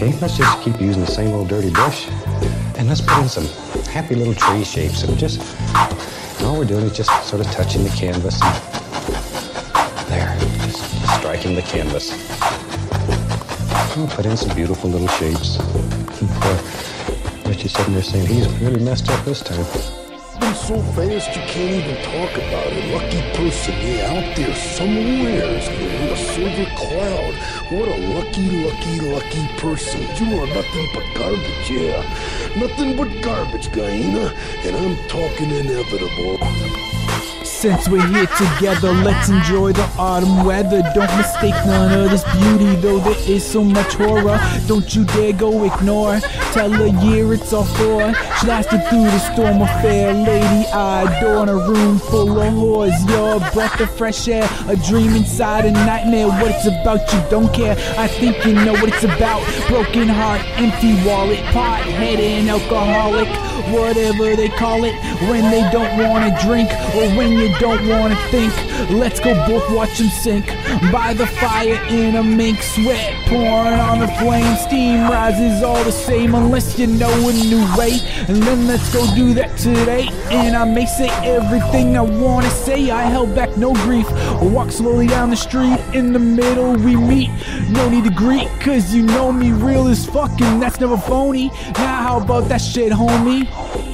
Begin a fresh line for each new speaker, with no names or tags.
let's just keep using the same old dirty brush. And let's put in some happy little tree shapes. And just, all we're doing is just sort of touching the canvas. There, just striking the canvas. We'll put in some beautiful little shapes. Richie's sitting there saying, he's really messed up this time.
Been so fast you can't even talk about it. Lucky person, yeah, out there somewhere in a silver cloud. What a lucky, lucky, lucky person. You are nothing but garbage, yeah. Nothing but garbage, Guyana. And I'm talking inevitable.
Since we're here together, let's enjoy the autumn weather. Don't mistake none of this beauty, though there is so much horror. Don't you dare go ignore. Tell a year it's all for. She lasted through the storm of fair lady I adore in a room full of whores. Your breath of fresh air, a dream inside a nightmare. What it's about, you don't care. I think you know what it's about. Broken heart, empty wallet, pot head and alcoholic whatever they call it, when they don't wanna drink or when you don't wanna think. Let's go both watch them sink by the fire in a mink sweat pouring on the flame. Steam rises all the same unless you know a new way. And then let's go do that today. And I may say everything I wanna say. I held back no grief. Walk slowly down the street in the middle we meet. No need to greet, cause you know me real as fucking that's never phony. Now how about that shit, homie?